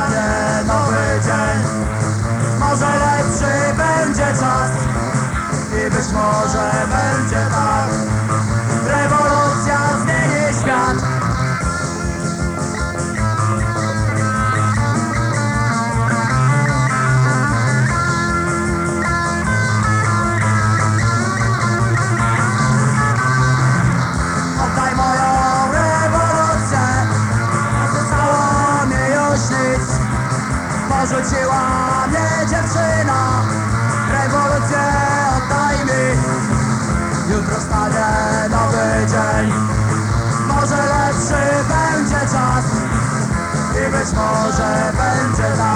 nastanie nowy dzień. Może lepszy będzie czas I być może Porzuciła mnie dziewczyna. Rewolucję oddajmy. Jutro stanie nowy dzień. Może lepszy będzie czas. I być może będzie lepszy